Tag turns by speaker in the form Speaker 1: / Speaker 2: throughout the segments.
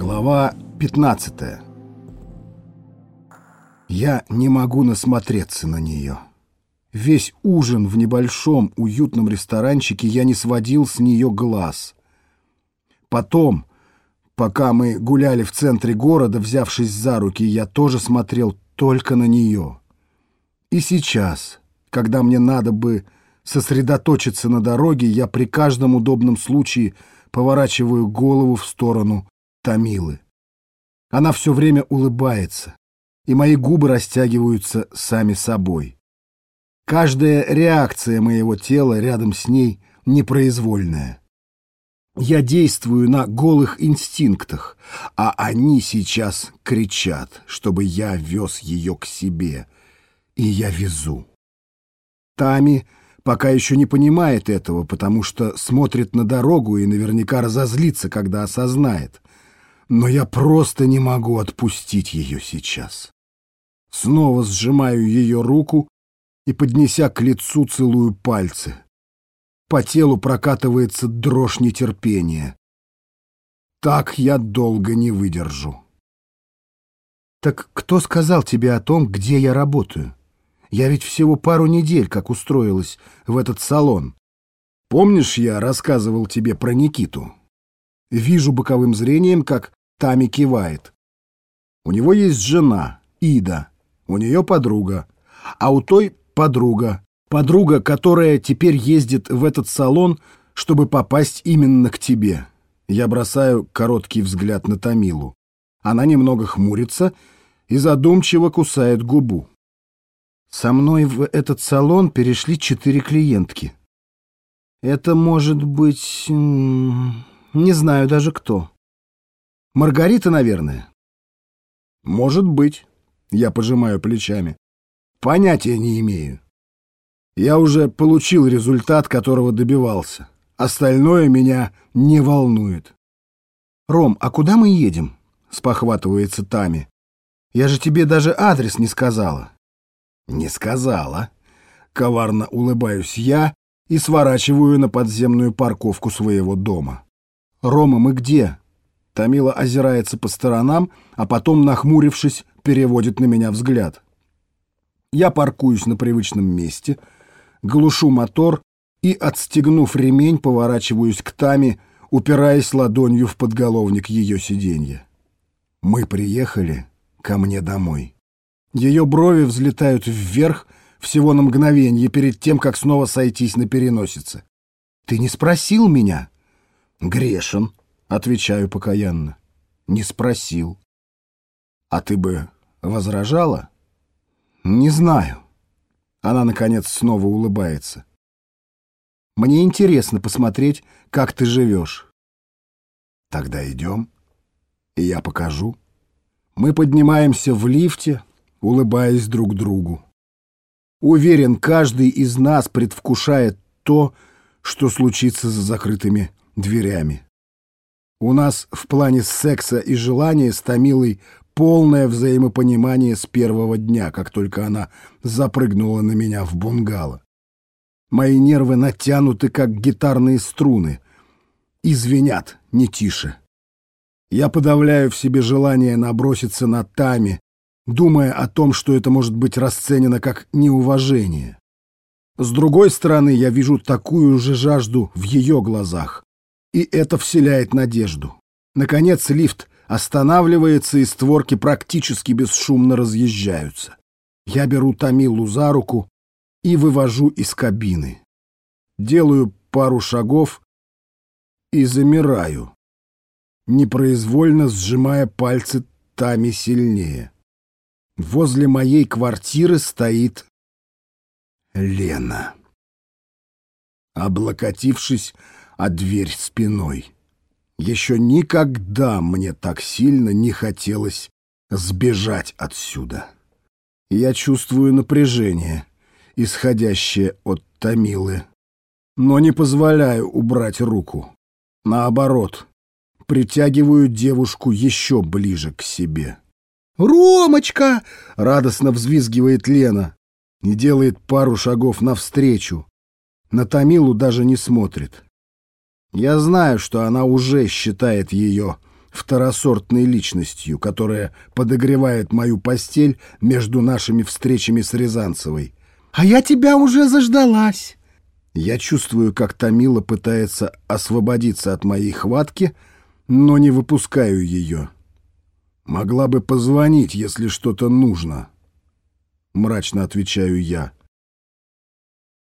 Speaker 1: Глава 15 Я не могу насмотреться на нее. Весь ужин в небольшом уютном ресторанчике я не сводил с нее глаз. Потом, пока мы гуляли в центре города, взявшись за руки, я тоже смотрел только на нее. И сейчас, когда мне надо бы сосредоточиться на дороге, я при каждом удобном случае поворачиваю голову в сторону Тамилы. Она все время улыбается, и мои губы растягиваются сами собой. Каждая реакция моего тела рядом с ней непроизвольная. Я действую на голых инстинктах, а они сейчас кричат, чтобы я вез ее к себе. И я везу. Тами пока еще не понимает этого, потому что смотрит на дорогу и наверняка разозлится, когда осознает но я просто не могу отпустить ее сейчас. Снова сжимаю ее руку и, поднеся к лицу, целую пальцы. По телу прокатывается дрожь нетерпения. Так я долго не выдержу. «Так кто сказал тебе о том, где я работаю? Я ведь всего пару недель как устроилась в этот салон. Помнишь, я рассказывал тебе про Никиту? Вижу боковым зрением, как Тами кивает. У него есть жена, Ида. У нее подруга. А у той подруга. Подруга, которая теперь ездит в этот салон, чтобы попасть именно к тебе. Я бросаю короткий взгляд на Тамилу. Она немного хмурится и задумчиво кусает губу. Со мной в этот салон перешли четыре клиентки. Это может быть... Не знаю даже кто. Маргарита, наверное. Может быть. Я пожимаю плечами. Понятия не имею. Я уже получил результат, которого добивался. Остальное меня не волнует. Ром, а куда мы едем? Спохватывается Тами. Я же тебе даже адрес не сказала. Не сказала. Коварно улыбаюсь я и сворачиваю на подземную парковку своего дома. Рома, мы где? Тамила озирается по сторонам, а потом, нахмурившись, переводит на меня взгляд. Я паркуюсь на привычном месте, глушу мотор и, отстегнув ремень, поворачиваюсь к Таме, упираясь ладонью в подголовник ее сиденья. Мы приехали ко мне домой. Ее брови взлетают вверх всего на мгновение перед тем, как снова сойтись на переносице. «Ты не спросил меня?» «Грешен», Отвечаю покаянно. Не спросил. А ты бы возражала? Не знаю. Она, наконец, снова улыбается. Мне интересно посмотреть, как ты живешь. Тогда идем, и я покажу. Мы поднимаемся в лифте, улыбаясь друг другу. Уверен, каждый из нас предвкушает то, что случится за закрытыми дверями. У нас в плане секса и желания с Томилой полное взаимопонимание с первого дня, как только она запрыгнула на меня в бунгало. Мои нервы натянуты, как гитарные струны, и звенят не тише. Я подавляю в себе желание наброситься на Тами, думая о том, что это может быть расценено как неуважение. С другой стороны, я вижу такую же жажду в ее глазах, и это вселяет надежду. Наконец лифт останавливается, и створки практически бесшумно разъезжаются. Я беру Тамилу за руку и вывожу из кабины. Делаю пару шагов и замираю, непроизвольно сжимая пальцы Тами сильнее. Возле моей квартиры стоит Лена. Облокотившись а дверь спиной. Еще никогда мне так сильно не хотелось сбежать отсюда. Я чувствую напряжение, исходящее от Томилы, но не позволяю убрать руку. Наоборот, притягиваю девушку еще ближе к себе. «Ромочка!» — радостно взвизгивает Лена и делает пару шагов навстречу. На Томилу даже не смотрит. Я знаю, что она уже считает ее второсортной личностью, которая подогревает мою постель между нашими встречами с Рязанцевой.
Speaker 2: «А я тебя уже заждалась!»
Speaker 1: Я чувствую, как Томила пытается освободиться от моей хватки, но не выпускаю ее. Могла бы позвонить, если что-то нужно. Мрачно отвечаю я.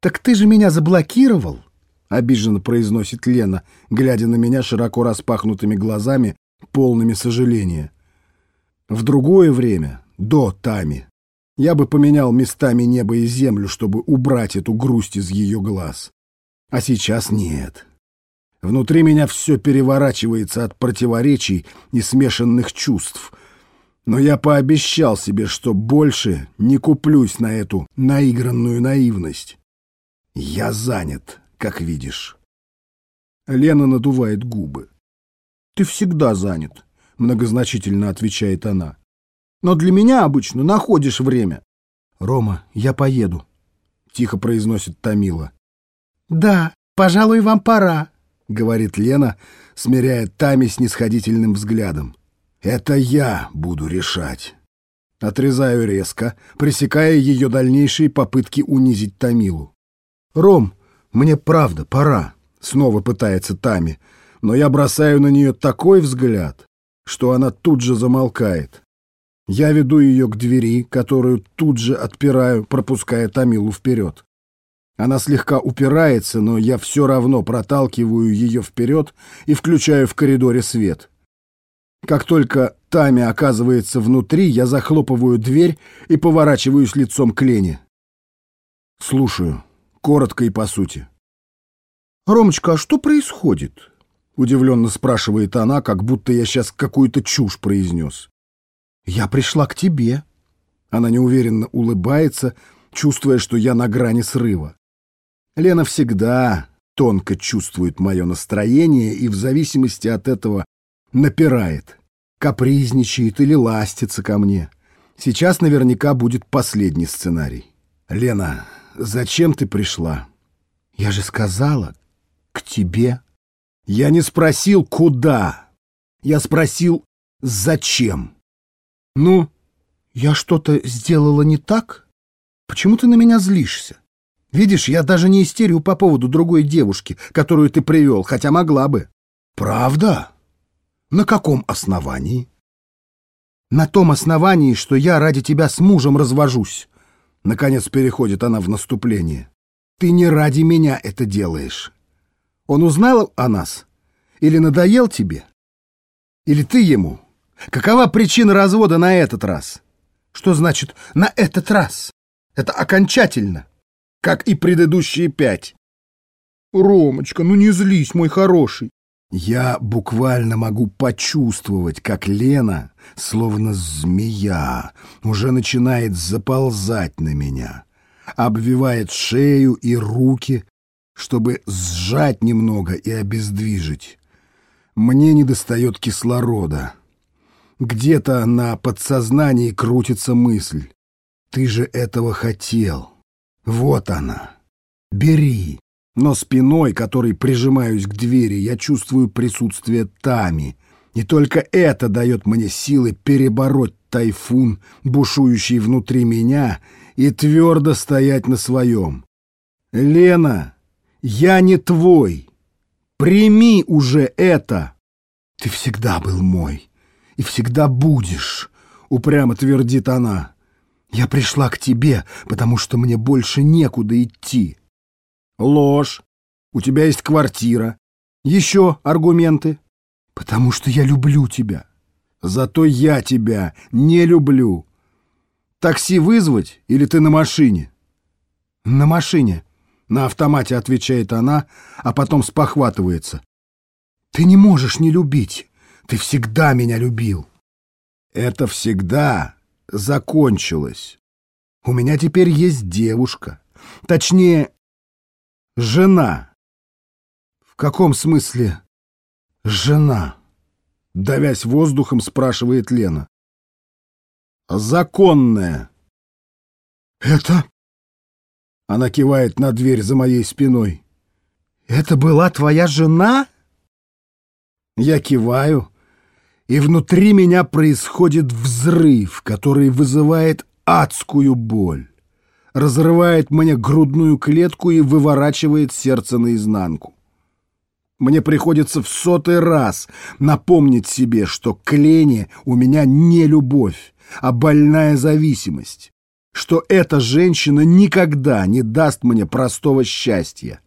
Speaker 2: «Так ты же меня заблокировал!»
Speaker 1: — обиженно произносит Лена, глядя на меня широко распахнутыми глазами, полными сожаления. В другое время, до Тами, я бы поменял местами небо и землю, чтобы убрать эту грусть из ее глаз. А сейчас нет. Внутри меня все переворачивается от противоречий и смешанных чувств. Но я пообещал себе, что больше не куплюсь на эту наигранную наивность. Я занят, как видишь. Лена надувает губы. «Ты всегда занят», — многозначительно отвечает она. «Но для меня обычно находишь время». «Рома, я поеду», — тихо произносит Томила.
Speaker 2: «Да, пожалуй, вам пора», —
Speaker 1: говорит Лена, смиряя Тами снисходительным взглядом. «Это я буду решать». Отрезаю резко, пресекая ее дальнейшие попытки унизить Томилу. «Ром, мне правда пора», — снова пытается Тами, но я бросаю на нее такой взгляд, что она тут же замолкает. Я веду ее к двери, которую тут же отпираю, пропуская Тамилу вперед. Она слегка упирается, но я все равно проталкиваю ее вперед и включаю в коридоре свет. Как только Тами оказывается внутри, я захлопываю дверь и поворачиваюсь лицом к Лене. Слушаю, коротко и по сути. «Ромочка, а что происходит?» — удивленно спрашивает она, как будто я сейчас какую-то чушь произнес. «Я пришла к тебе». Она неуверенно улыбается, чувствуя, что я на грани срыва. Лена всегда тонко чувствует мое настроение и в зависимости от этого напирает, капризничает или ластится ко мне. Сейчас наверняка будет последний сценарий. «Лена, зачем ты пришла?» «Я же сказала, к тебе». «Я не спросил, куда. Я спросил, зачем». «Ну, я что-то сделала не так? Почему ты на меня злишься?» Видишь, я даже не истерю по поводу другой девушки, которую ты привел, хотя могла бы. Правда? На каком основании? На том основании, что я ради тебя с мужем развожусь. Наконец переходит она в наступление. Ты не ради меня это делаешь. Он узнал о нас? Или надоел тебе? Или ты ему? Какова причина развода на этот раз? Что значит «на этот раз»? Это окончательно как и предыдущие пять. Ромочка, ну не злись, мой хороший. Я буквально могу почувствовать, как Лена, словно змея, уже начинает заползать на меня, обвивает шею и руки, чтобы сжать немного и обездвижить. Мне недостает кислорода. Где-то на подсознании крутится мысль. Ты же этого хотел. Вот она. Бери. Но спиной, которой прижимаюсь к двери, я чувствую присутствие Тами. И только это дает мне силы перебороть тайфун, бушующий внутри меня, и твердо стоять на своем. «Лена, я не твой. Прими уже это!» «Ты всегда был мой и всегда будешь», — упрямо твердит она. Я пришла к тебе, потому что мне больше некуда идти. Ложь. У тебя есть квартира. Еще аргументы. Потому что я люблю тебя. Зато я тебя не люблю. Такси вызвать или ты на машине? На машине. На автомате отвечает она, а потом спохватывается. Ты не можешь не любить. Ты всегда меня любил. Это всегда закончилось. У меня теперь есть девушка. Точнее, жена. В каком смысле жена? Давясь воздухом, спрашивает Лена. Законная. Это... Она кивает на дверь за моей спиной. «Это была твоя жена?» Я киваю, и внутри меня происходит взрыв, который вызывает адскую боль, разрывает мне грудную клетку и выворачивает сердце наизнанку. Мне приходится в сотый раз напомнить себе, что к Лене у меня не любовь, а больная зависимость, что эта женщина никогда не даст мне простого счастья,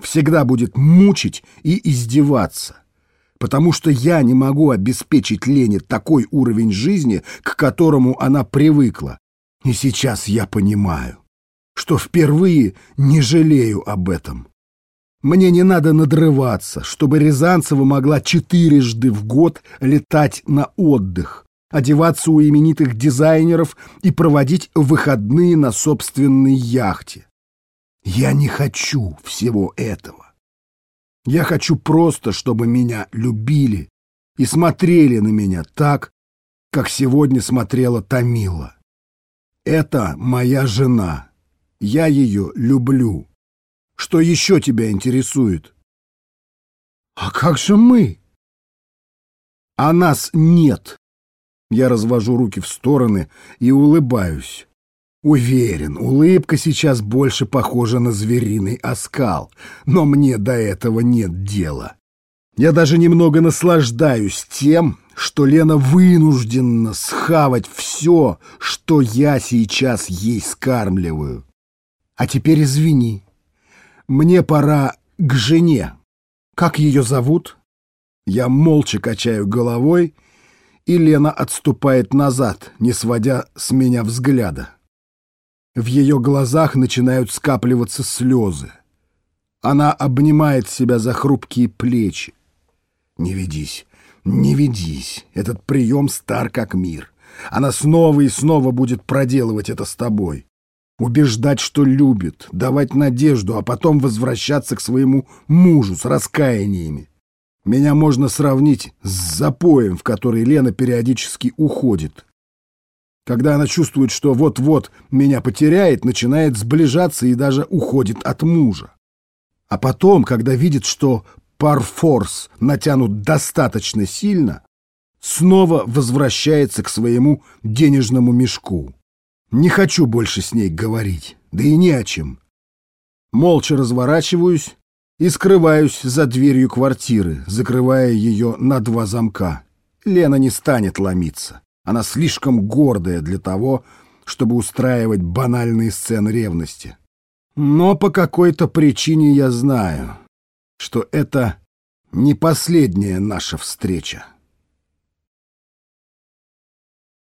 Speaker 1: всегда будет мучить и издеваться, потому что я не могу обеспечить Лене такой уровень жизни, к которому она привыкла. И сейчас я понимаю, что впервые не жалею об этом. Мне не надо надрываться, чтобы Рязанцева могла четырежды в год летать на отдых, одеваться у именитых дизайнеров и проводить выходные на собственной яхте. Я не хочу всего этого. Я хочу просто, чтобы меня любили и смотрели на меня так, как сегодня смотрела Тамила. Это моя жена. Я ее люблю. Что еще тебя интересует? А как же мы? А нас нет. Я развожу руки в стороны и улыбаюсь. Уверен, улыбка сейчас больше похожа на звериный оскал, но мне до этого нет дела. Я даже немного наслаждаюсь тем, что Лена вынуждена схавать все, что я сейчас ей скармливаю. А теперь извини. Мне пора к жене. Как ее зовут? Я молча качаю головой, и Лена отступает назад, не сводя с меня взгляда. В ее глазах начинают скапливаться слезы. Она обнимает себя за хрупкие плечи. Не ведись, не ведись. Этот прием стар как мир. Она снова и снова будет проделывать это с тобой убеждать, что любит, давать надежду, а потом возвращаться к своему мужу с раскаяниями. Меня можно сравнить с запоем, в который Лена периодически уходит. Когда она чувствует, что вот-вот меня потеряет, начинает сближаться и даже уходит от мужа. А потом, когда видит, что парфорс натянут достаточно сильно, снова возвращается к своему денежному мешку. Не хочу больше с ней говорить, да и не о чем. Молча разворачиваюсь и скрываюсь за дверью квартиры, закрывая ее на два замка. Лена не станет ломиться. Она слишком гордая для того, чтобы устраивать банальные сцены ревности. Но по какой-то причине я знаю, что это не последняя наша встреча.